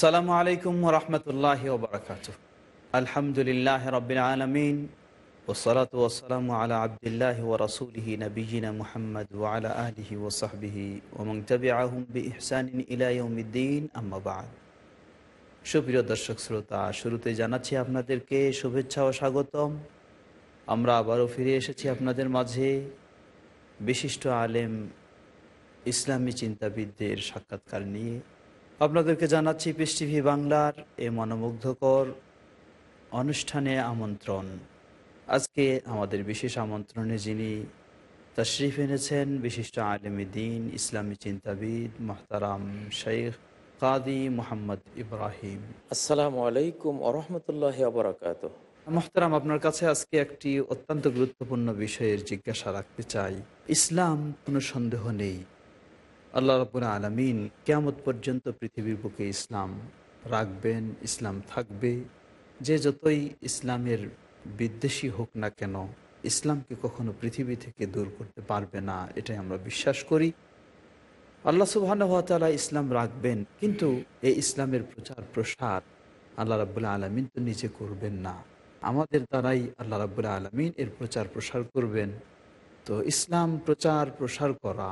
আসসালামু আলাইকুম রহমতুল্লাহ ওবরাকাত আলহামদুলিল্লাহ রবিল আলমিন ওসলাত ওসালাম আলা আবদুল্লাহ ও রসুলহি নবীনা মুহাম্মদ ওয়ালা আলহি ওসাহবিহি ওমং তবি আহম বি ইহসানিন ইলাইউমিদ্দিন আম্মাবাদ সুপ্রিয় দর্শক শ্রোতা, শুরুতে জানাচ্ছি আপনাদেরকে শুভেচ্ছা ও স্বাগতম। আমরা আবারও ফিরে এসেছি আপনাদের মাঝে। বিশিষ্ট আলেম, ইসলামী চিন্তাবিদদের সাক্ষাৎকার নিয়ে। আপনাদেরকে জানাচ্ছি পিস টিভি বাংলার এ মনোমুগ্ধকর অনুষ্ঠানে আমন্ত্রণ। আজকে আমাদের বিশেষ আমন্ত্রণে যিনি তশরিফ এনেছেন বিশিষ্ট আলেমী দিন ইসলামী চিন্তাবিদ মোহতারাম শেখ কাদি মোহাম্মদ ইব্রাহিম। আসসালামু আলাইকুম আরহামতুল্লাহ আবরাকাত মোহতারাম আপনার কাছে আজকে একটি অত্যন্ত গুরুত্বপূর্ণ বিষয়ের জিজ্ঞাসা রাখতে চাই। ইসলাম কোনো সন্দেহ নেই। আল্লাহ রবুল আলমিন কেয়ামত পর্যন্ত পৃথিবীর বুকে ইসলাম রাখবেন, ইসলাম থাকবে। যে যতই ইসলামের বিদ্বেষী হোক না কেন, ইসলামকে কখনো পৃথিবী থেকে দূর করতে পারবে না, এটাই আমরা বিশ্বাস করি। আল্লাহ সুবাহানুভাতালা ইসলাম রাখবেন, কিন্তু এই ইসলামের প্রচার প্রসার আল্লাহ রাবুল্লাহ আলমিন তো নিজে করবেন না। আমাদের দ্বারাই আল্লাহ রাবুল্লাহ আলমিন এর প্রচার প্রসার করবেন। তো ইসলাম প্রচার প্রসার করা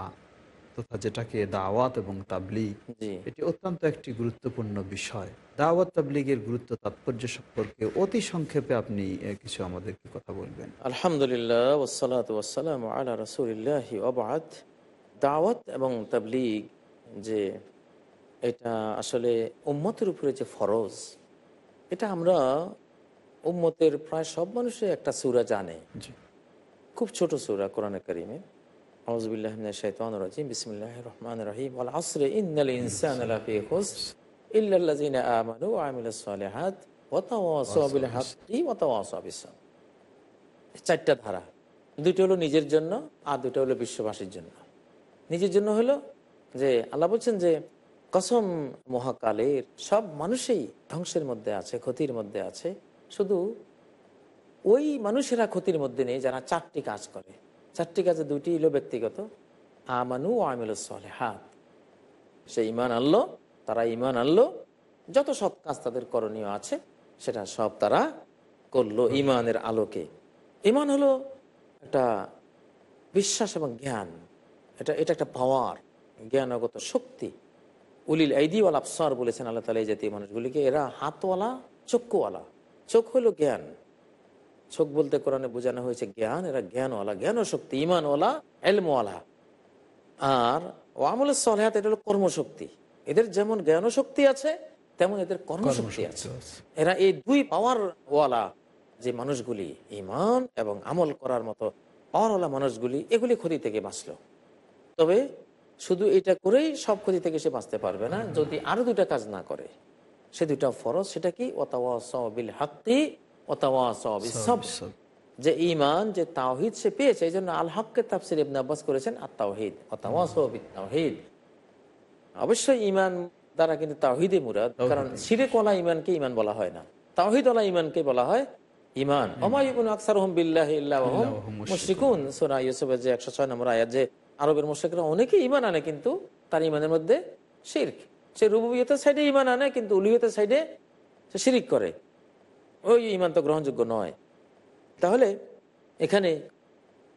তথা যেটাকে দাওয়াত এবং তাবলিগ জি। এটি অত্যন্ত একটি গুরুত্বপূর্ণ বিষয়। দাওয়াত তাবলিগের গুরুত্ব তাৎপর্য সম্পর্কে অতি সংক্ষেপে আপনি কিছু আমাদেরকে কথা বলবেন। আলহামদুলিল্লাহ ওসালাত ওয়াসালাম আলা রসুলিল্লাহ অবাদ দাওয়াত এবং তাবলিগ যে এটা আসলে উম্মতের উপরে যে ফরজ এটা আমরা উম্মতের প্রায় সব মানুষই একটা সুরা জানে। খুব ছোট সুরা কোরআনে করিমে। রাজিম বিসমিল্লাহির রহমানির রহিম ওয়াল আসরি ইন্নাল ইনসানা লাফি খুসর ইল্লাল্লাযিনা আমানু ওয়া আমিলুস সালিহাত ওয়া তাওয়াসাউ বিল হাক্কি ওয়া তাওয়াসাউ বিস চারটা ধারা। দুটো হলো নিজের জন্য আর দুটো হলো বিশ্ববাসীর জন্য। নিজের জন্য হলো যে আল্লাহ বলছেন যে, কসম মহাকালের সব মানুষই ধ্বংসের মধ্যে আছে, ক্ষতির মধ্যে আছে। শুধু ওই মানুষেরা ক্ষতির মধ্যে নেই যারা চারটি কাজ করে। চারটি কাজে দুটি হলো ব্যক্তিগত। আমানু ও আমিল হাত সে ইমান আনলো, তারা ইমান আনলো। যত সৎ কাজ তাদের করণীয় আছে, সেটা সব তারা করল ইমানের আলোকে। ইমান হলো একটা বিশ্বাস এবং জ্ঞান। এটা এটা একটা পাওয়ার, জ্ঞানগত শক্তি। উলিল আইদিওয়াল আফসার বলেছেন আল্লাহ তালা এই জাতীয় মানুষগুলিকে, এরা হাতওয়ালা, চক্ষুওয়ালা। চোখ হলো জ্ঞান। চোখ বলতে কোরআনে বোঝানো হয়েছে জ্ঞান এরা জ্ঞানওয়ালা। জ্ঞান ও শক্তি ইমানওয়ালা এলমওয়ালা। আর ও আমল সলেহাত এটা হলো কর্মশক্তি। এদের যেমন জ্ঞান শক্তি আছে তেমন এদের কর্মশক্তি আছে। এরা এই দুই পাওয়ার ওয়ালা যে মানুষগুলি ইমান এবং আমল করার মতো পাওয়ারওয়ালা মানুষগুলি এগুলি ক্ষতি থেকে বাঁচলো। তবে শুধু এটা করেই সব ক্ষতি থেকে সে বাঁচতে পারবে না। যদি আরও দুটা কাজ না করে সে দুটা ফরজ সেটা কি? ওতাওয়াসবিল হাক্কি সব যে ইমান যে তাওহিদ সে পেয়েছে এই জন্য আল হককে তাফসির ইবনে আব্বাস করেছেন আর তাওহিদ তাওহিদ অবশ্যই ইমান দ্বারা কিন্তু তাওহিদে মুরাদ কারণ সিরেকওয়ালা ইমানকে ইমান বলা হয় না। তাওহিদওয়ালা ইমানকে বলা হয় ইমান মুশরিকুন। সোনা ইউসুফের যে একশো ছয় নম্বর আয়াত যে আরবের মুশরিকরা অনেকে ইমান আনে কিন্তু তার ইমানের মধ্যে শির্ক। সে রুবুবিয়তের সাইডে ইমান আনে কিন্তু উলিয়তের সাইডে সে শিরিক করে। ওই ইমান তো গ্রহণযোগ্য নয়। তাহলে এখানে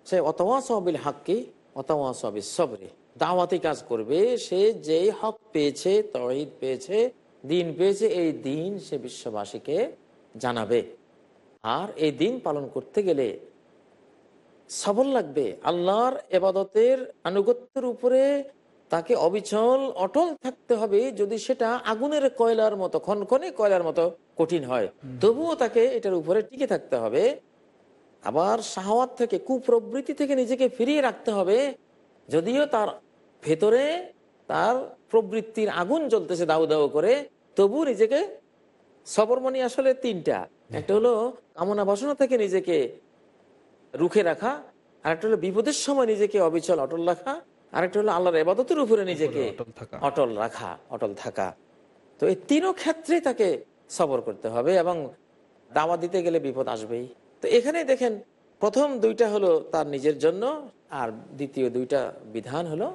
সে অতওয়াসবিল হাক্কি অতওয়াসবিল সবরে। দাওয়াতি কাজ করবে, সে যেই হক পেয়েছে তহিদ পেয়েছে, দিন পেয়েছে, এই দিন সে বিশ্ববাসীকে জানাবে। আর এই দিন পালন করতে গেলে সবল লাগবে। আল্লাহর এবাদতের আনুগত্যের উপরে তাকে অবিচল অটল থাকতে হবে যদি সেটা আগুনের কয়লার মতো ক্ষণক্ষণে কয়লার মতো কঠিন হয়। তবুও তাকে এটার উপরে টিকে থাকতে হবে। আবার শাহওয়াত থেকে কুপ্রবৃত্তি থেকে নিজেকে ফিরিয়ে রাখতে হবে। যদিও তার ভেতরে তার প্রবৃত্তির আগুন জ্বলতেছে দাউ দাউ করে তবু নিজেকে সবরমণি আসলে তিনটা। একটা হলো কামনা বাসনা থেকে নিজেকে রুখে রাখা আর একটা হলো বিপদের সময় নিজেকে অবিচল অটল রাখা আর একটা হলো আল্লাহর এবাদতের উপরে নিজেকে অটল রাখা অটল থাকা। তো এই তিনও ক্ষেত্রে তাকে সবর করতে হবে এবং দাওয়া দিতে গেলে বিপদ আসবেই। তো এখানে দেখেন প্রথম দুইটা হলো তার নিজের জন্য আর দ্বিতীয় দুইটা বিধান হলো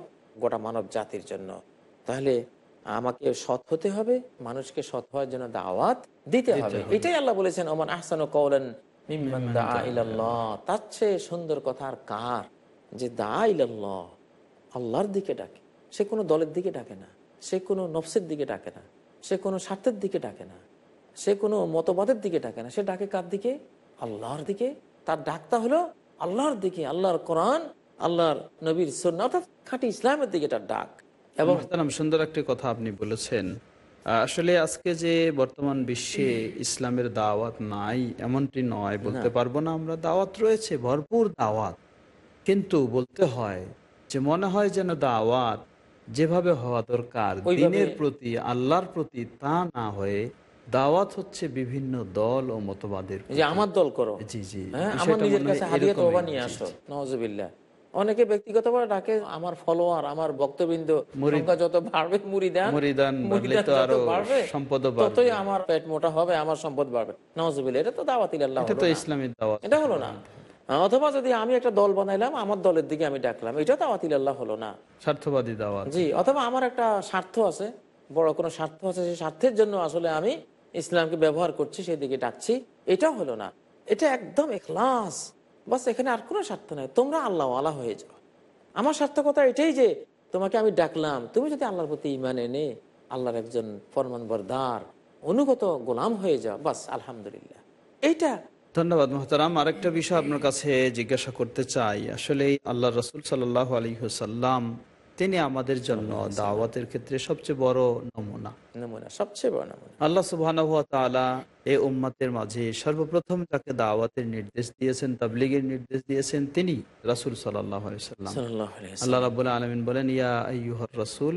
গোটা মানব জাতির জন্য। তাহলে আমাকে সৎ হতে হবে মানুষকে সৎ হওয়ার জন্য দাওয়াত দিতে হবে। এটাই আল্লাহ বলেছেন ওমান আহসান কৌলেন তার চেয়ে সুন্দর কথা আর কার? যে দা ইলাল্লাহ। আল্লাহর দিকে ডাকে। সে কোনো দলের দিকে ডাকে না। সে কোনো নফসের দিকে ডাকে না। সে কোনো স্বার্থের দিকে ডাকে না। সে কোনো মতবাদের দিকে ডাকে না। সে ডাকে কার দিকে? আল্লাহর দিকে। তার ডাকটা হলো আল্লাহর দিকে। আল্লাহর কোরআন আল্লাহর নবীর সন্না অর্থাৎ খাঁটি ইসলামের দিকে তার ডাক। এবং সুন্দর একটি কথা আপনি বলেছেন। আসলে আজকে যে বর্তমান বিশ্বে ইসলামের দাওয়াত নাই এমনটি নয়। বলতে পারব না আমরা। দাওয়াত রয়েছে ভরপুর দাওয়াত। কিন্তু বলতে হয় যে মনে হয় যেন দাওয়াত যেভাবে হওয়া দরকার দিনের প্রতি আল্লাহর প্রতি তা না হয়ে দাওয়াত হচ্ছে বিভিন্ন দল ও মতবাদের যে আমার দল করো। জি জি আমার বিষয়টা নিজের কাছে হাদিয়া তোবা নিয়ে আসো নওয়াজবিল্লাহ। অনেকে ব্যক্তিগতভাবে ডাকে আমার ফলোয়ার আমার বক্তবৃন্দ সংখ্যা যত বাড়বে মুরিদান ততই আমার পেট মোটা হবে আমার সম্পদ বাড়বে। নওয়াজবিল্লাহ এটা তো দাওয়াতিল আল্লাহ এটা তো ইসলামের দাওয়াত। এটা হলো না। অথবা যদি আমি একটা দল বানাইলাম আমার দলের দিকে আমি ডাকলাম এটা দাওয়াতিল আল্লাহ হলো না। স্বার্থবাদী দাওয়াত। জি অথবা আমার একটা স্বার্থ আছে বড় কোনো স্বার্থ আছে সেই স্বার্থের জন্য আসলে আমি ইসলামকে ব্যবহার করছি সেই দিকে ডাকছি এটাও হলো না। এটা একদম এখলাস। বাস এখানে আর কোনো স্বার্থ নাই। তোমরা আল্লাহ আল্লাহ হয়ে যাও। আমার সার্থকতা এটাই যে তোমাকে আমি ডাকলাম তুমি যদি আল্লাহর প্রতি ইমান এনে আল্লাহর একজন ফরমান বরদার অনুগত গোলাম হয়ে যাও বাস আলহামদুলিল্লাহ। এইটা ধন্যবাদ মোহতারাম। আরেকটা বিষয় আপনার কাছে জিজ্ঞাসা করতে চাই। আসলে আল্লাহ রসুল সাল্লাহ আলী হুসাল্লাম তিনি আমাদের জন্য দাওয়াতের ক্ষেত্রে সবচেয়ে বড় নমুনা। নমুনা সবচেয়ে বড় নমুনা। আল্লাহ সুবাহ এই উম্মাতের মাঝে সর্বপ্রথম যাকে দাওয়াতের নির্দেশ দিয়েছেন তাবলিগের নির্দেশ দিয়েছেন তিনি রাসুল সাল্লাম। আল্লাহ আলমিন বলেন ইয়া রাসূল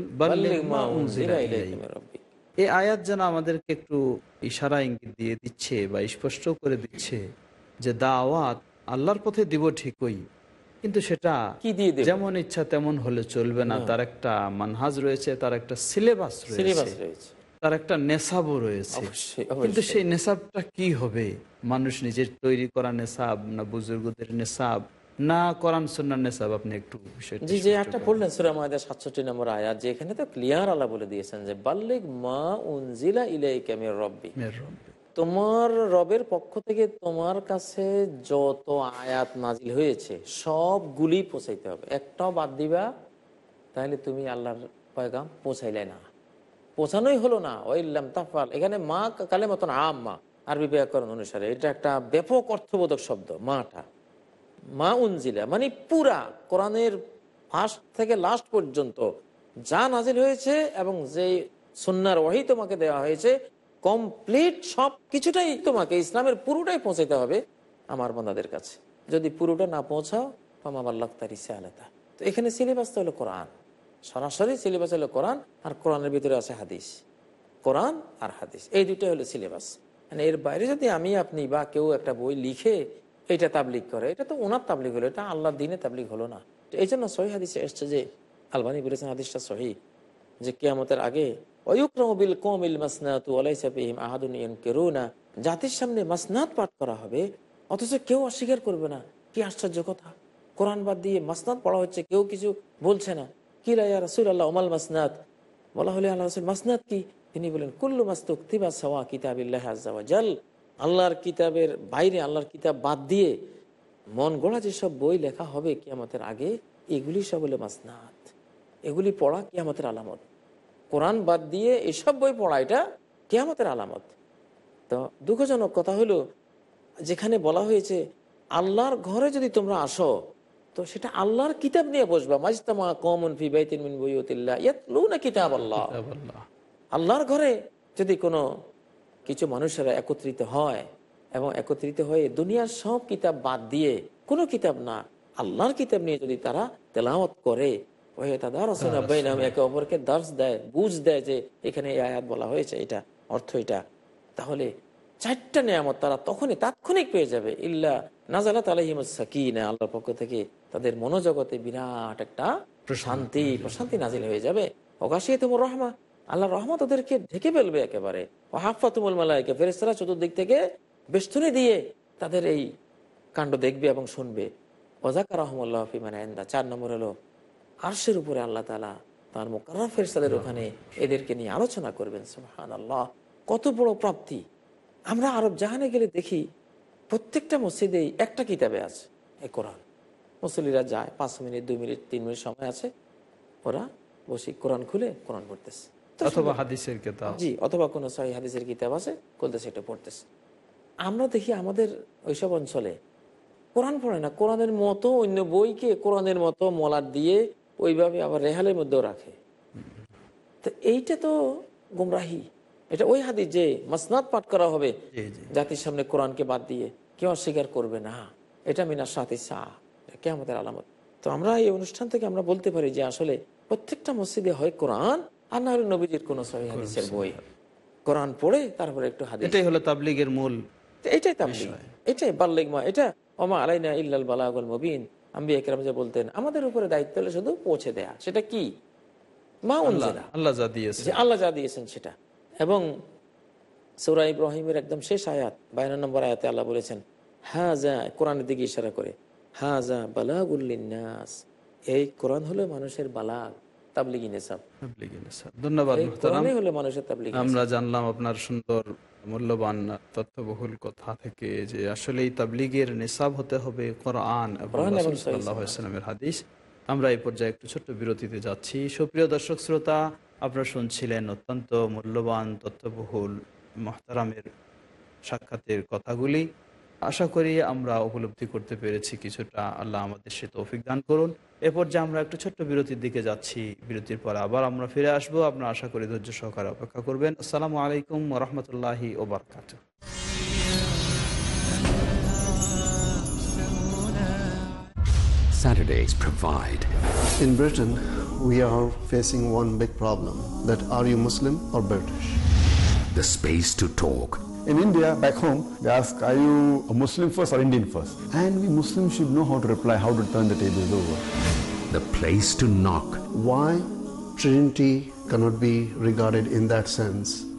এই আয়াত যেন আমাদেরকে একটু ইশারা ইঙ্গিত দিয়ে দিচ্ছে বা স্পষ্ট করে দিচ্ছে যে দাওয়াত আল্লাহর পথে দিব ঠিকই কিন্তু সেটা? যেমন ইচ্ছা তেমন হলে চলবে না। তার একটা মানহাজ রয়েছে তার একটা সিলেবাস সিলেবাস রয়েছে। রয়েছে তার একটা নেশাবও রয়েছে। কিন্তু সেই নেশাবটা কি হবে? মানুষ নিজের তৈরি করা নেশাব না বুজুর্গদের নেশাব না কোরআন সুন্নার নেশাব আপনি একটু জি যে একটা। পড়লেন সুরা মায়দা সাতষট্টি নম্বর আয়াত যে এখানে তো ক্লিয়ার আল্লাহ বলে দিয়েছেন যে বাল্লিক মা উনজিলা ইলাইকা মির রব্বি। তোমার রবের পক্ষ থেকে তোমার কাছে যত আয়াত নাজিল হয়েছে সবগুলি পৌঁছাইতে হবে। একটাও বাদ দিবা তাহলে তুমি আল্লাহর পয়গাম পৌঁছাইলে না। পৌঁছানোই হলো না। ওইল্লাম তাফাল এখানে মা কালে মতন আম মা আরবি ব্যাকরণ অনুসারে। এটা একটা ব্যাপক অর্থবোধক শব্দ মাটা। মা উনজিলা মানে পুরা কোরআনের ফার্স্ট থেকে লাস্ট পর্যন্ত যা নাজিল হয়েছে এবং যে সন্ন্যার ওয়াহি তোমাকে দেওয়া হয়েছে, কমপ্লিট সব কিছুটাই তোমাকে, ইসলামের পুরোটাই পৌঁছাতে হবে আমার বন্ধাদের কাছে। যদি পুরোটা না পৌঁছাও পামা আল্লাহ তার ইসে আলাদা তো এখানে সিলেবাসটা হলো কোরআন। সরাসরি সিলেবাস হলো কোরআন আর কোরআনের ভিতরে আছে হাদিস। কোরআন আর হাদিস। এই দুটো হলো সিলেবাস। মানে এর বাইরে যদি আমি, আপনি বা কেউ একটা বই লিখে এটা তাবলিক করে, এটা তো ওনার তাবলিক হলো, এটা আল্লাহ দিনে তাবলিক হলো না। এই জন্য সহি হাদিসে এসছে যে, আলবানি বলেছেন হাদিসটা সহি, যে কেয়ামতের আগে অয়ুক্রমিল কমিল মাসনাতু আলাইসা ফিহিম আহাদুন ইয়ানকিরুনা জাতির সামনে মাসনাত পাঠ করা হবে, অথচ কেউ অস্বীকার করবে না। কি আশ্চর্য কথা। কোরআন বাদ দিয়ে মাসনাত পড়া হচ্ছে, কেউ কিছু বলছে না। কি রায়া রাসুল আল্লাহ ওমাল মাসনাত বলা হলে আল্লাহ রসুল, মাসনাত কি? তিনি বলেন, কুল্লু মাস্তুক তিবা সাওয়া কিতাবিল্লাহ আজ্জাওয়াজাল আল্লাহর কিতাবের বাইরে আল্লাহর কিতাব বাদ দিয়ে মন গড়া যেসব বই লেখা হবে কিয়ামতের আগে এগুলি সব হলো মাসনাত এগুলি পড়া কিয়ামতের আলামত। কোরআন বাদ দিয়ে এসব বই পড়া এটা কিয়ামতের আলামত। তো দুঃখজনক কথা হলো যেখানে বলা হয়েছে আল্লাহর ঘরে যদি তোমরা আসো তো সেটা আল্লাহর কিতাব নিয়ে বসবা। মাজতামা কমন ফি বাইতিন মিন বুয়ুতিল্লাহ ইয়াতলুনা কিতাব আল্লাহ আল্লাহর ঘরে যদি কোনো কিছু মানুষেরা একত্রিত হয় এবং একত্রিত হয়ে দুনিয়ার সব কিতাব বাদ দিয়ে কোনো কিতাব না আল্লাহর কিতাব নিয়ে যদি তারা তেলাওয়াত করে ওহে একে অপরকে দর্শ দেয় বুঝ দেয় যে এখানে আয়াত বলা হয়েছে এটা অর্থ এটা। তাহলে চারটা নিয়ামত তারা তখনই তাৎক্ষণিক পেয়ে যাবে। ইল্লা নাজালাত আলহিমসাকিনা আল্লাহর পক্ষ থেকে তাদের মনোজগতে বিরাট একটা শান্তি প্রশান্তি নাজিল হয়ে যাবে। অকাশিয়ে তোমার রহমা। আল্লাহ রহমত ওদেরকে ঢেকে ফেলবে একেবারে। ও হাফা তুমুল মালাইকে ফেরেস্তারা চতুর্দিক থেকে বেষ্টনী দিয়ে তাদের এই কাণ্ড দেখবে এবং শুনবে। ওজাকা রহমুল্লাহ ফিমান আন্দা চার নম্বর হলো আরশের উপরে আল্লাহ তালা তার মোকার ফেরেস্তাদের ওখানে এদেরকে নিয়ে আলোচনা করবেন সুহান আল্লাহ কত বড় প্রাপ্তি। আমরা আরব জাহানে গেলে দেখি প্রত্যেকটা মসজিদেই একটা কিতাবে আছে এই কোরআন। মুসলিরা যায়, পাঁচ মিনিট, দুই মিনিট, তিন মিনিট সময় আছে, ওরা বসে কোরআন খুলে কোরআন পড়তেছে। অথবা হাদিসের কেতাব। জি অথবা কোনো সহি হাদিসের কিতাব আছে খুলতেছে এটা পড়তেছে। আমরা দেখি আমাদের ওইসব অঞ্চলে কোরআন পড়ে না কোরআনের মতো অন্য বইকে কোরআনের মতো মলার দিয়ে ওইভাবে আবার রেহালের মধ্যেও রাখে। তো এইটা তো গুমরাহি। এটা ওই হাদিস যে মাসনাদ পাঠ করা হবে জাতির সামনে কোরআনকে বাদ দিয়ে কেউ অস্বীকার করবে না। এটা মিনার সাথে সা কে আমাদের আলামত। তো আমরা এই অনুষ্ঠান থেকে আমরা বলতে পারি যে আসলে প্রত্যেকটা মসজিদে হয় কোরআন আর না হলে নবীজির কোন সহি হাদিসের বই। কোরআন পড়ে তারপরে একটু হাদিস। এটাই হলো তাবলিগের মূল এটাই তাবলিগ। এটাই বাল্লিগ মা এটা ওমা আলাইনা ইল্লাল বালাগুল মুবিন। আম্বি একরাম যে বলতেন আমাদের উপরে দায়িত্ব হলো শুধু পৌঁছে দেয়া। সেটা কি? মা আল্লাহ যা দিয়েছে আল্লাহ যা দিয়েছেন সেটা। এবং সৌরা ইব্রাহিমের একদম শেষ আয়াত বায়ান্ন নম্বর আয়াতে আল্লাহ বলেছেন হ্যাঁ যা কোরআনের দিকে ইশারা করে হ্যাঁ যা বালাগুল্লিনাস এই কোরআন হলো মানুষের বালাগ। তাবলিগি নিসাব। ধন্যবাদ এই মুহতারাম। কোরআনই হলো মানুষের তাবলিগি আমরা জানলাম আপনার সুন্দর মূল্যবান তথ্যবহুল কথা থেকে যে আসলে এই তাবলিগের নিসাব হতে হবে কোরআন ওয়াসাল্লামের হাদিস। আমরা এই পর্যায়ে একটু ছোট্ট বিরতিতে যাচ্ছি। সুপ্রিয় দর্শক শ্রোতা আপনারা শুনছিলেন অত্যন্ত মূল্যবান তথ্যবহুল মহতারামের সাক্ষাতের কথাগুলি। আশা করি আমরা উপলব্ধি করতে পেরেছি কিছুটা। আল্লাহ আমাদের সে তৌফিক দান করুন। এ পর্যায়ে আমরা একটু ছোট্ট বিরতির দিকে যাচ্ছি বিরতির পর আবার আমরা ফিরে আসব আপনারা আশা করি ধৈর্য সহকারে অপেক্ষা করবেন আসসালামু আলাইকুম রহমতুল্লাহি ওবরকাত Saturdays provide. In Britain, we are facing one big problem that are you Muslim or British? The space to talk. In India, back home, they ask, are you a Muslim first or Indian first? And we Muslims should know how to reply, how to turn the tables over. The place to knock. Why Trinity cannot be regarded in that sense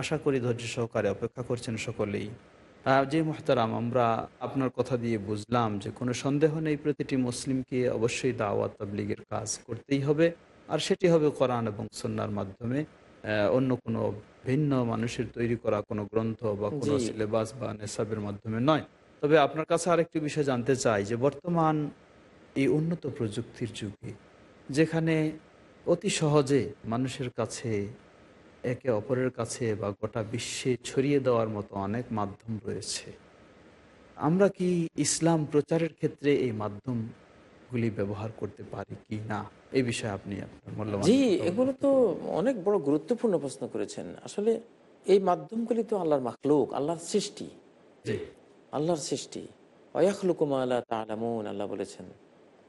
আশা করি ধৈর্য সহকারে অপেক্ষা করছেন সকলেই। যে মোহতারাম আমরা আপনার কথা দিয়ে বুঝলাম যে কোনো সন্দেহ নেই প্রতিটি মুসলিমকে অবশ্যই দাওয়াত তাবলিগের কাজ করতেই হবে। আর সেটি হবে কোরআন এবং সন্ন্যার মাধ্যমে। অন্য কোনো ভিন্ন মানুষের তৈরি করা কোনো গ্রন্থ বা কোনো সিলেবাস বা নেশাবের মাধ্যমে নয়। তবে আপনার কাছে আরেকটি বিষয় জানতে চাই যে বর্তমান এই উন্নত প্রযুক্তির যুগে যেখানে অতি সহজে মানুষের কাছে একে অপরের কাছে বা গোটা বিশ্বে ছড়িয়ে দেওয়ার মতো অনেক মাধ্যম রয়েছে। আমরা কি ইসলাম প্রচারের ক্ষেত্রে এই মাধ্যমগুলি ব্যবহার করতে পারি কি না? এই বিষয়ে আপনি আপনার জি এগুলো তো অনেক বড় গুরুত্বপূর্ণ প্রশ্ন করেছেন। আসলে এই মাধ্যমগুলি তো আল্লাহর মাখলুক আল্লাহর সৃষ্টি। আল্লাহর সৃষ্টি। অয়াখলুকুমা আল্লাহ তালামুন আল্লাহ বলেছেন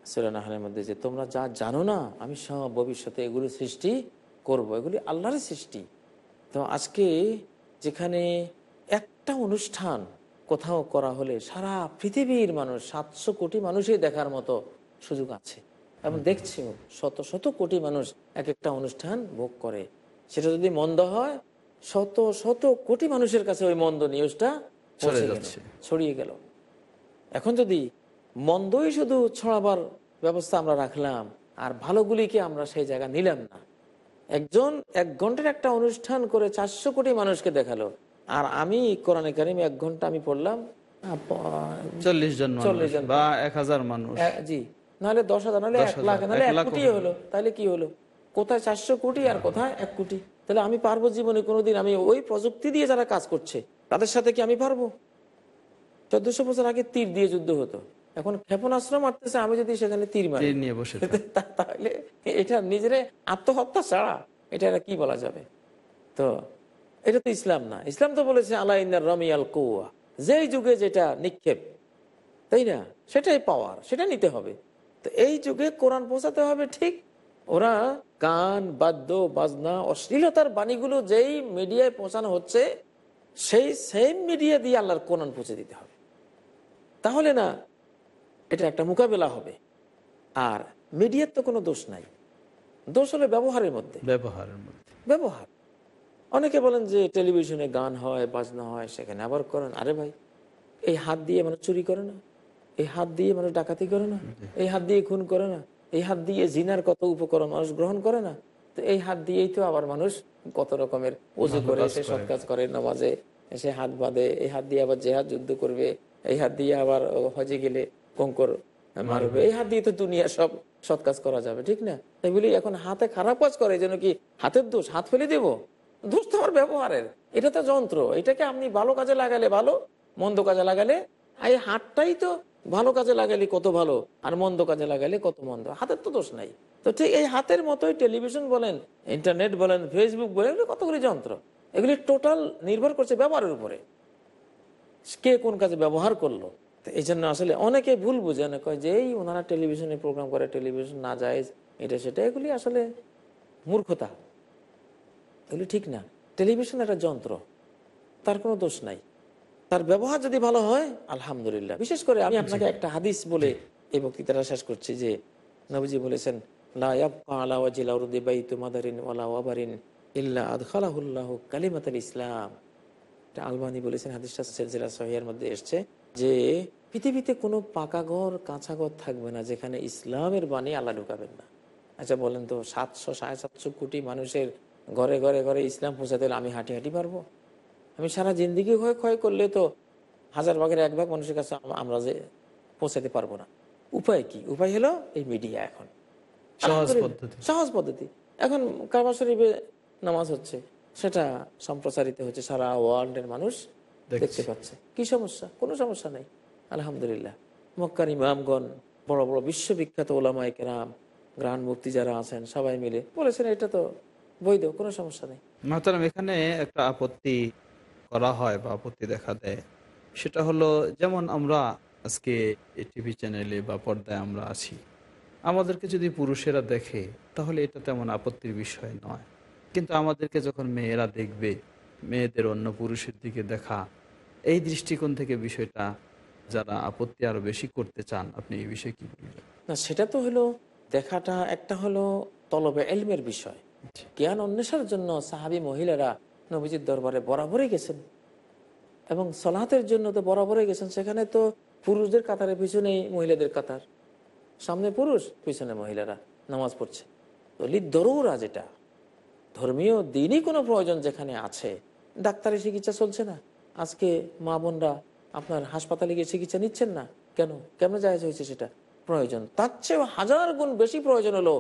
সুরানাহানের মধ্যে যে তোমরা যা জানো না আমি সব ভবিষ্যতে এগুলো সৃষ্টি করব এগুলি আল্লাহর সৃষ্টি। তো আজকে যেখানে একটা অনুষ্ঠান কোথাও করা হলে সারা পৃথিবীর মানুষ সাতশো কোটি মানুষই দেখার মতো সুযোগ আছে। এবং দেখছেও শত শত কোটি মানুষ এক একটা অনুষ্ঠান ভোগ করে। সেটা যদি মন্দ হয় শত শত কোটি মানুষের কাছে ওই মন্দ নিউজটা ছড়িয়ে গেল, ছড়িয়ে গেল। এখন যদি মন্দই শুধু ছড়াবার ব্যবস্থা আমরা রাখলাম আর ভালোগুলিকে আমরা সেই জায়গা নিলাম না একজন এক ঘণ্টার একটা অনুষ্ঠান করে চারশো কোটি মানুষকে দেখাল। আর আমি কোরআনে কারিম এক ঘণ্টা আমি পড়লাম চল্লিশ জন চল্লিশ জন। বা এক হাজার মানুষ। জি। নাহলে দশ হাজার নাহলে এক লাখ নাহলে এক কোটি। হলো। তাহলে কি হলো? কোথায় চারশো কোটি আর কোথায় এক কোটি? তাহলে আমি পারব জীবনে কোনোদিন আমি ওই প্রযুক্তি দিয়ে যারা কাজ করছে তাদের সাথে কি আমি পারব? চোদ্দশো বছর আগে তীর দিয়ে যুদ্ধ হতো। এখন ক্ষেপণাস্ত্র মারতেছে আমি যদি সেখানে তীর মারি। নিয়ে বসে তাহলে এটা নিজের আত্মহত্যা ছাড়া এটা কি বলা যাবে? তো এটা তো ইসলাম না। ইসলাম তো বলেছে আল্লাহ রমি আল কৌয়া যেই যুগে যেটা নিক্ষেপ তাই না? সেটাই পাওয়ার সেটা নিতে হবে। তো এই যুগে কোরআন পৌঁছাতে হবে ঠিক। ওরা গান বাদ্য বাজনা অশ্লীলতার বাণীগুলো যেই মিডিয়ায় পৌঁছানো হচ্ছে সেই সেম মিডিয়া দিয়ে আল্লাহর কোরআন পৌঁছে দিতে হবে। তাহলে না এটা একটা মোকাবেলা হবে। আর মিডিয়ার তো কোনো দোষ নাই। দোষ হলে ব্যবহারের মধ্যে। ব্যবহারের মধ্যে। ব্যবহার। অনেকে বলেন যে টেলিভিশনে গান হয় বাজনা হয় সেখানে আবার করেন। আরে ভাই এই হাত দিয়ে মানুষ চুরি করে না। এই হাত দিয়ে মানুষ ডাকাতি করে না। এই হাত দিয়ে খুন করে না। এই হাত দিয়ে জিনার কত উপকরণ মানুষ গ্রহণ করে না। তো এই হাত দিয়েই তো আবার মানুষ কত রকমের উজু করে সে সৎ কাজ করে নামাজে সে হাত বাঁধে এই হাত দিয়ে আবার যে হাত যুদ্ধ করবে এই হাত দিয়ে আবার হজে গেলে কঙ্কর মারবে। এই হাত দিয়ে তো দুনিয়া সব সৎ কাজ করা যাবে ঠিক না? তাই বলি এখন হাতে খারাপ কাজ করে যেন কি হাতের দোষ? হাত ফেলে দেব? দোষ তো আমার ব্যবহারের। এটা তো যন্ত্র। এটাকে আপনি ভালো কাজে লাগালে ভালো মন্দ কাজে লাগালে আর এই হাতটাই তো ভালো কাজে লাগালে কত ভালো আর মন্দ কাজে লাগালে কত মন্দ। হাতের তো দোষ নাই। তো ঠিক এই হাতের মতোই টেলিভিশন বলেন ইন্টারনেট বলেন ফেসবুক বলেন এগুলো কতগুলি যন্ত্র? এগুলি টোটাল নির্ভর করছে ব্যবহারের উপরে। কে কোন কাজে ব্যবহার করল? এই জন্য আসলে অনেকে ভুল বুঝে না কয় যে, এই ওনারা টেলিভিশনে প্রোগ্রাম করে, টেলিভিশন না যায়, এটা সেটা। এগুলি আসলে মূর্খতা। এগুলি ঠিক না। টেলিভিশন একটা যন্ত্র। তার কোনো দোষ নাই। তার ব্যবহার যদি ভালো হয়, আলহামদুলিল্লাহ। বিশেষ করে আমি আপনাকে একটা হাদিস বলে এই বক্তৃতাটা শেষ করছি যে, নবীজি বলেছেন ইসলাম। আলবানি বলেছেন, হাদিসটা সিলসিলা সহিয়ার মধ্যে এসছে। যে পৃথিবীতে কোনো পাকা ঘর কাঁচা ঘর থাকবে না যেখানে ইসলামের বাণী আল্লাহ ঢুকাবেন না। আচ্ছা বলেন তো সাতশো সাড়ে সাতশো কোটি মানুষের ঘরে ঘরে ঘরে ইসলাম পৌঁছাতে হলে আমি হাঁটি হাঁটি পারব? আমি সারা জিন্দিগি ক্ষয় ক্ষয় করলে তো হাজার ভাগের এক ভাগ মানুষের কাছে আমরা যে পৌঁছাতে পারব না। উপায় কি? উপায় হলো এই মিডিয়া এখন। সহজ পদ্ধতি। সহজ পদ্ধতি। এখন কাবা শরীফে নামাজ হচ্ছে সেটা সম্প্রসারিত হচ্ছে সারা ওয়ার্ল্ডের মানুষ দেখতে পাচ্ছে। কি সমস্যা? কোনো সমস্যা নেই। আলহামদুলিল্লাহ। মক্কার ইমামগণ বড় বড় বিশ্ববিখ্যাত ওলামাই কেরাম গ্রান মুক্তি যারা আছেন সবাই মিলে বলেছেন এটা তো বৈধ কোনো সমস্যা নেই। মাতারাম এখানে একটা আপত্তি করা হয় বা আপত্তি দেখা দেয়। সেটা হলো যেমন আমরা আজকে টিভি চ্যানেলে বা পর্দায় আমরা আছি আমাদেরকে যদি পুরুষেরা দেখে তাহলে এটা তেমন আপত্তির বিষয় নয়। কিন্তু আমাদেরকে যখন মেয়েরা দেখবে মেয়েদের অন্য পুরুষের দিকে দেখা, এই দৃষ্টিকোণ থেকে বিষয়টা যারা আপত্তি আরও বেশি করতে চান, আপনি এই বিষয়ে কি বলবেন? না, সেটা তো হলো দেখাটা, একটা হলো তলবে এলমের বিষয়। জ্ঞান অন্বেষার জন্য সাহাবি মহিলারা নবীজির দরবারে বরাবরই গেছেন। এবং সলাতের জন্য তো বরাবরই গেছেন, সেখানে তো পুরুষদের কাতারের পিছনেই মহিলাদের কাতার। সামনে পুরুষ, পিছনে মহিলারা, নামাজ পড়ছে। তো দরুরা যেটা ধর্মীয় দিনই কোনো প্রয়োজন যেখানে আছে। ডাক্তারের চিকিৎসা চলছে না। আজকে মা বোনরা আপনার হাসপাতালে গিয়ে চিকিৎসা নিচ্ছেন না। কেন? কেমন জায়গা হয়েছে সেটা? প্রয়োজন। তার চেয়েও হাজার গুণ বেশি প্রয়োজন হলো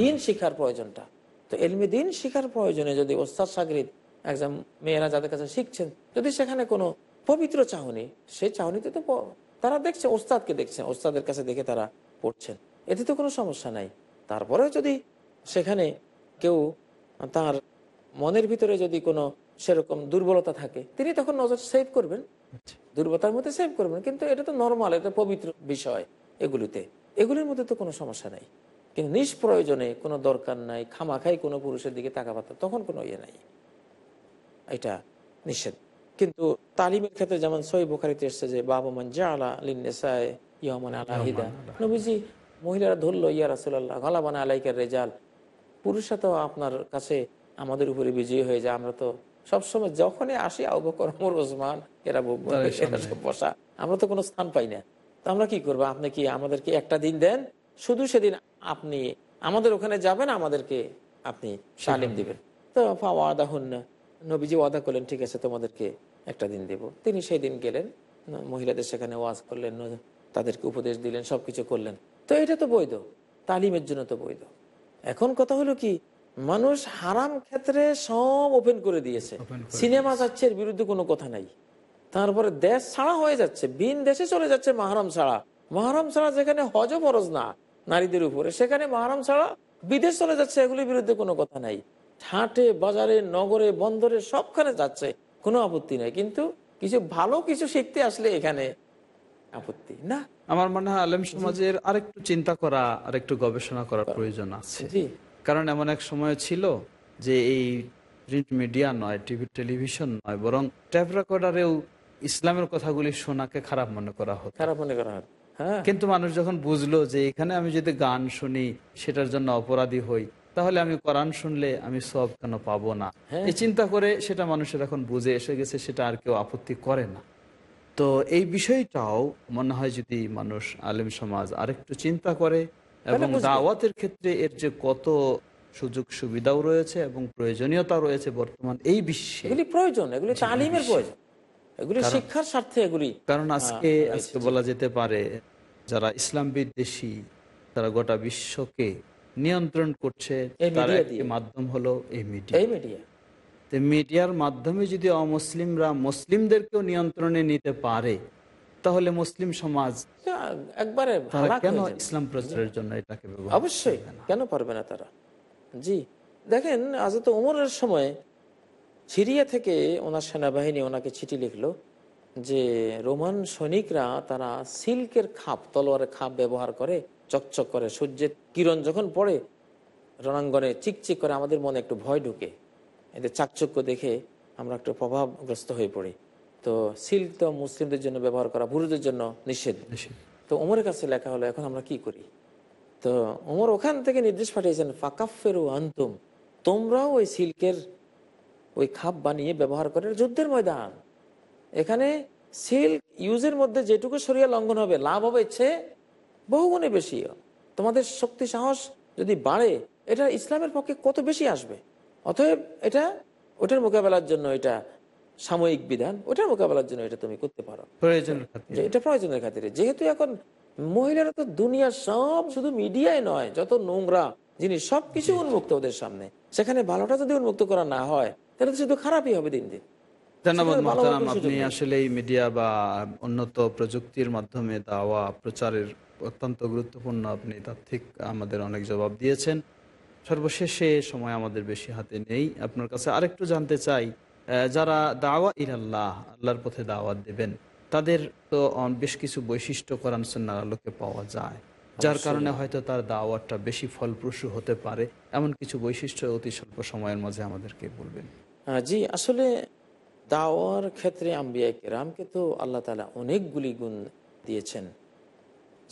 দিন শিখার প্রয়োজনটা। তো এলমে দিন শিখার প্রয়োজনে যদি ওস্তাদ সাগরিদ একজন মেয়েরা যাদের কাছে শিখছেন যদি সেখানে কোনো পবিত্র চাহনি সেই চাহনিতে তো তারা দেখছে ওস্তাদকে দেখছে ওস্তাদের কাছে দেখে তারা পড়ছেন। এতে তো কোনো সমস্যা নাই। তারপরেও যদি সেখানে কেউ তার মনের ভিতরে যদি কোনো সেরকম দুর্বলতা থাকে তিনি তখন নজর সেভ করবেন। দুর্বলতার মধ্যে সেভ করবেন। কিন্তু এটা তো নর্মাল এটা পবিত্র বিষয় এগুলিতে। এগুলির মধ্যে তো কোনো সমস্যা নাই। কিন্তু নিষ্প্রয়োজনে কোনো দরকার নাই খামাখাই কোনো পুরুষের দিকে তাকাপাতা তখন কোনো ইয়ে নাই। এটা নিষেধ। কিন্তু তালিমের ক্ষেত্রে যেমন সই বোখারিতে এসছে যে বাবা মান জালা লিন্নেসায় ইয়মান আলাহিদা নবীজি মহিলারা ধরলো ইয়া রাসুল্লাহ গলাবানা আলাইকার রেজাল পুরুষরা তো আপনার কাছে আমাদের উপরে বিজয়ী হয়ে যায়। আমরা তো সবসময় যখনই আসি আবকর ওসমান এরা বসা। আমরা তো কোনো স্থান পাই না। তো আমরা কি করব? আপনি কি আমাদেরকে একটা দিন দেন? শুধু সেদিন আপনি আমাদের ওখানে যাবেন আমাদেরকে আপনি তালিম দিবেন। তো ওয়াদা হন না নবীজি ওয়াদা করলেন ঠিক আছে তোমাদেরকে একটা দিন দেব। তিনি সেই দিন গেলেন মহিলাদের সেখানে ওয়াজ করলেন তাদেরকে উপদেশ দিলেন সবকিছু করলেন। তো এটা তো বৈধ তালিমের জন্য তো বৈধ। এখন কথা হলো কি মানুষ হারাম ক্ষেত্রে সব ওপেন করে দিয়েছে। সিনেমা যাচ্ছে এর বিরুদ্ধে কোনো কথা নাই। তারপরে দেশ ছাড়া হয়ে যাচ্ছে বিন দেশে চলে যাচ্ছে মাহারাম ছাড়া। মাহারাম ছাড়া যেখানে হজ ফরজ না নারীদের উপরে সেখানে মাহারাম ছাড়া বিদেশ চলে যাচ্ছে এগুলির বিরুদ্ধে কোনো কথা নাই। হাটে বাজারে নগরে বন্দরে সবখানে যাচ্ছে কোনো আপত্তি নাই। কিন্তু কিছু ভালো কিছু শিখতে আসলে এখানে আপত্তি না? আমার মনে হয় আলেম সমাজের আরেকটু চিন্তা করা আরেকটু গবেষণা করার প্রয়োজন আছে। কারণ এমন এক সময় ছিল যে এই প্রিন্ট মিডিয়া নয় টিভি টেলিভিশন নয় বরং ট্যাপ রেকর্ডারেও ইসলামের কথাগুলি শোনাকে খারাপ মনে করা হতো। খারাপ মনে করা হয় হ্যাঁ। কিন্তু মানুষ যখন বুঝলো যে এখানে আমি যদি গান শুনি সেটার জন্য অপরাধী হই তাহলে আমি কোরআন শুনলে আমি সব কেন পাবো না? হ্যাঁ। এই চিন্তা করে সেটা মানুষের এখন বুঝে এসে গেছে সেটা আর কেউ আপত্তি করে না। তো এই বিষয়টাও মনে হয় যদি মানুষ আলেম সমাজ আরেকটু চিন্তা করে এবং দাওয়াতের ক্ষেত্রে এর যে কত সুযোগ সুবিধাও রয়েছে এবং প্রয়োজনীয়তা রয়েছে বর্তমান এই বিশ্বে। এগুলি প্রয়োজন এগুলি তালিমের প্রয়োজন। এগুলি শিক্ষার স্বার্থে এগুলি কারণ আজকে আজকে বলা যেতে পারে যারা ইসলাম বিদ্বেষী তারা গোটা বিশ্বকে নিয়ন্ত্রণ করছে তার একটি মাধ্যম হলো এই মিডিয়া এই মিডিয়া তো মিডিয়ার মাধ্যমে যদি অমুসলিমরা মুসলিমদেরকেও নিয়ন্ত্রণে নিতে পারে তাহলে মুসলিম সমাজ একবারে কেন ইসলাম প্রচারের জন্য এটাকে অবশ্যই কেন পারবে না তারা? জি দেখেন আজ তো উমরের সময় সিরিয়া থেকে ওনার সেনাবাহিনী ওনাকে চিঠি লিখলো যে রোমান সৈনিকরা তারা সিল্কের খাপ তলোয়ারের খাপ ব্যবহার করে চকচক করে সূর্যের কিরণ যখন পড়ে রণাঙ্গনে চিকচিক করে আমাদের মনে একটু ভয় ঢুকে। এদের চাকচক্য দেখে আমরা একটু প্রভাবগ্রস্ত হয়ে পড়ি। তো সিল্ক তো মুসলিমদের জন্য ব্যবহার করা পুরুষদের জন্য নিষেধ। নিষেধ। তো ওমরের কাছে লেখা হলো এখন আমরা কি করি? তো ওমর ওখান থেকে নির্দেশ পাঠিয়েছেন ফাকাফেরু আন্তুম তোমরাও ওই সিল্কের ওই খাপ বানিয়ে ব্যবহার করে যুদ্ধের ময়দান। এখানে সিল্ক ইউজের মধ্যে যেটুকু সরিয়া লঙ্ঘন হবে লাভ হবে ইচ্ছে বহুগুণে বেশি তোমাদের শক্তি সাহস যদি বাড়ে এটা ইসলামের পক্ষে কত বেশি আসবে? অতএব এটা ওটার মোকাবেলার জন্য এটা সাময়িক বিধান ওটার মোকাবেলার জন্য এটা তুমি করতে পারো। এটা প্রয়োজনের খাতিরে। যেহেতু এখন মহিলারা তো দুনিয়ার সব শুধু মিডিয়ায় নয় যত নোংরা জিনিস সবকিছু উন্মুক্ত ওদের সামনে। সেখানে ভালোটা যদি উন্মুক্ত করা না হয় তাহলে তো শুধু খারাপই হবে দিন দিন। ধন্যবাদ মোহতারাম আপনি আসলে এই মিডিয়া বা উন্নত প্রযুক্তির মাধ্যমে দাওয়া প্রচারের অত্যন্ত গুরুত্বপূর্ণ। আপনি তাত্ত্বিক আমাদের অনেক জবাব দিয়েছেন। সর্বশেষে সময় আমাদের বেশি হাতে নেই। আপনার কাছে আরেকটু জানতে চাই যারা দাওয়া ইরাল্লাহ আল্লাহর পথে দাওয়াত দেবেন তাদের তো বেশ কিছু বৈশিষ্ট্য কোরআন সন্ন্যার আলোকে পাওয়া যায়। যার কারণে হয়তো তার দাওয়াতটা বেশি ফলপ্রসূ হতে পারে। এমন কিছু বৈশিষ্ট্য অতি স্বল্প সময়ের মাঝে আমাদেরকে বলবেন। জি আসলে দাওয়ার ক্ষেত্রে আম্বিয়া কেরামকে তো আল্লাহ তালা অনেকগুলি গুণ দিয়েছেন।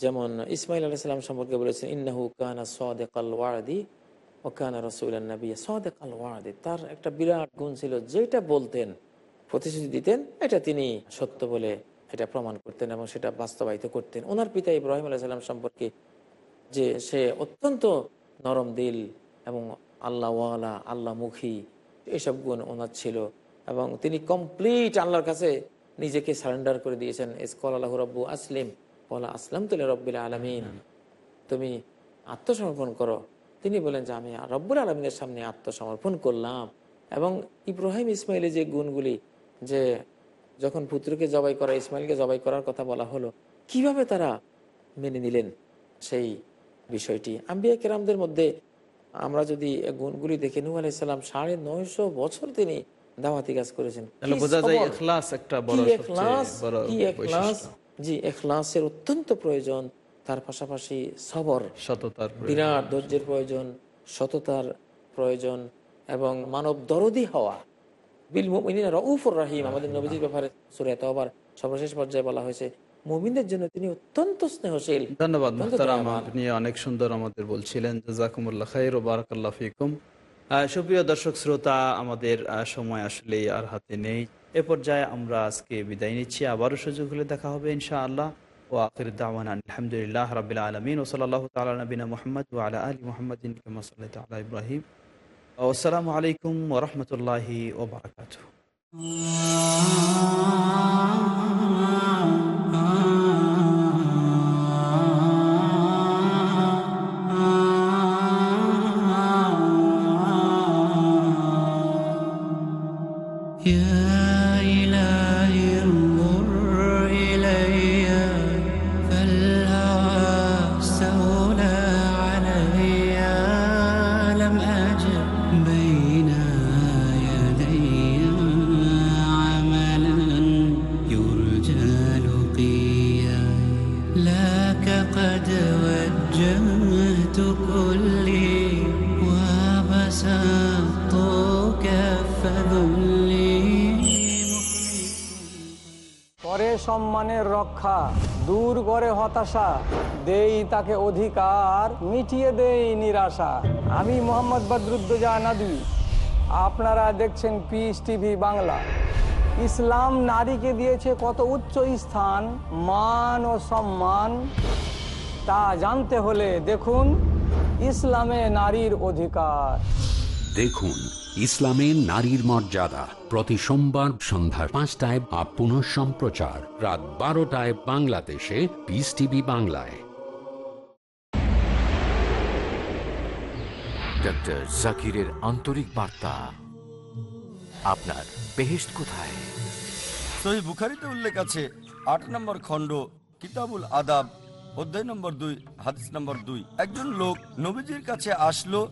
যেমন ইসমাইল আলাইসাল্লাম সম্পর্কে বলেছেন ইন্নাহু কানা সদেক আল ওয়াদি ও কানা রসুল্লাহ নবী সদেক আল ওয়াদি, তার একটা বিরাট গুণ ছিল যেটা বলতেন, প্রতিশ্রুতি দিতেন, এটা তিনি সত্য বলে এটা প্রমাণ করতেন এবং সেটা বাস্তবায়িত করতেন। ওনার পিতা ইব্রাহিম আলাইসাল্লাম সম্পর্কে যে সে অত্যন্ত নরম দিল এবং আল্লাহওয়ালা, আল্লাহমুখী, এসব গুণ ওনার ছিল এবং তিনি কমপ্লিট আল্লাহর কাছে নিজেকে সারেন্ডার করে দিয়েছেন। ইসকল আল্লাহ রব্বু আসলিম বলা আসলাম তুলে রব্বিল আলমিন। তুমি আত্মসমর্পণ করো তিনি বলেন যে আমি রব্বুল আলমিনের সামনে আত্মসমর্পণ করলাম। এবং ইব্রাহিম ইসমাইলের যে গুণগুলি যে যখন পুত্রকে জবাই করা ইসমাইলকে জবাই করার কথা বলা হলো কীভাবে তারা মেনে নিলেন সেই বিষয়টি? আম্বিয়া কেরামদের মধ্যে আমরা যদি গুণগুলি দেখে নূ আলাইসাল্লাম সাড়ে নয়শো বছর তিনি দাওয়াতি কাজ করেছেন। জি এখলাসের অত্যন্ত প্রয়োজন। তার পাশাপাশি সবর সততার বিরাট ধৈর্যের প্রয়োজন সততার প্রয়োজন এবং মানব দরদি হওয়া। বিল রউফুর রাহিম আমাদের নবীজির ব্যাপারে সূরা তওবার সর্বশেষ পর্যায়ে বলা হয়েছে মুমিনদের জন্য তিনি অত্যন্ত স্নেহশীল। ধন্যবাদ মোহতারাম আপনি অনেক সুন্দর আমাদের বলছিলেন। জাজাকুমুল্লাহ খাইর ও বারাকাল্লাহ ফিকুম। সুপ্রিয় দর্শক শ্রোতা আমাদের সময় আসলে আর হাতে নেই। এ পর্যায়ে আমরা আজকে বিদায় নিচ্ছি। আবারও সুযোগ হলে দেখা হবে ইনশাআল্লাহ। ও আখির দাওয়ান আলহামদুলিল্লাহ রাবিল আলমিন ও সাল্লাহ তালা নবীনা মোহাম্মদ ও আলা আলী মোহাম্মদিন কামা সাল্লাহ আলা ইব্রাহিম আসসালামু আলাইকুম ওরহমতুল্লাহি ওবরাকাতুহ يا হতাশা দেই তাকে অধিকার, মিটিয়ে দেই নিরাশা। আমি মোহাম্মদ বদরুদ্দোজা নদী। আপনারা দেখছেন পিস টিভি বাংলা। ইসলাম নারীকে দিয়েছে কত উচ্চ স্থান, মান ও সম্মান, তা জানতে হলে দেখুন, ইসলামে নারীর অধিকার। দেখুন ইসলামে নারীর মর্যাদা। প্রতি সোমবার সন্ধ্যা পাঁচটায় আপ পুনঃ সম্প্রচার। রাত বারোটায় বাংলাদেশে। পিস টিভি বাংলায়। ডক্টর জাকিরের আন্তরিক বার্তা। আপনার বেহেস্ট কোথায়? সহি বুখারিতে উল্লেখ আছে আট নম্বর খণ্ড কিতাবুল আদাব অধ্যায় নম্বর দুই হাদিস নম্বর দুই। একজন লোক নবীজির কাছে আসলো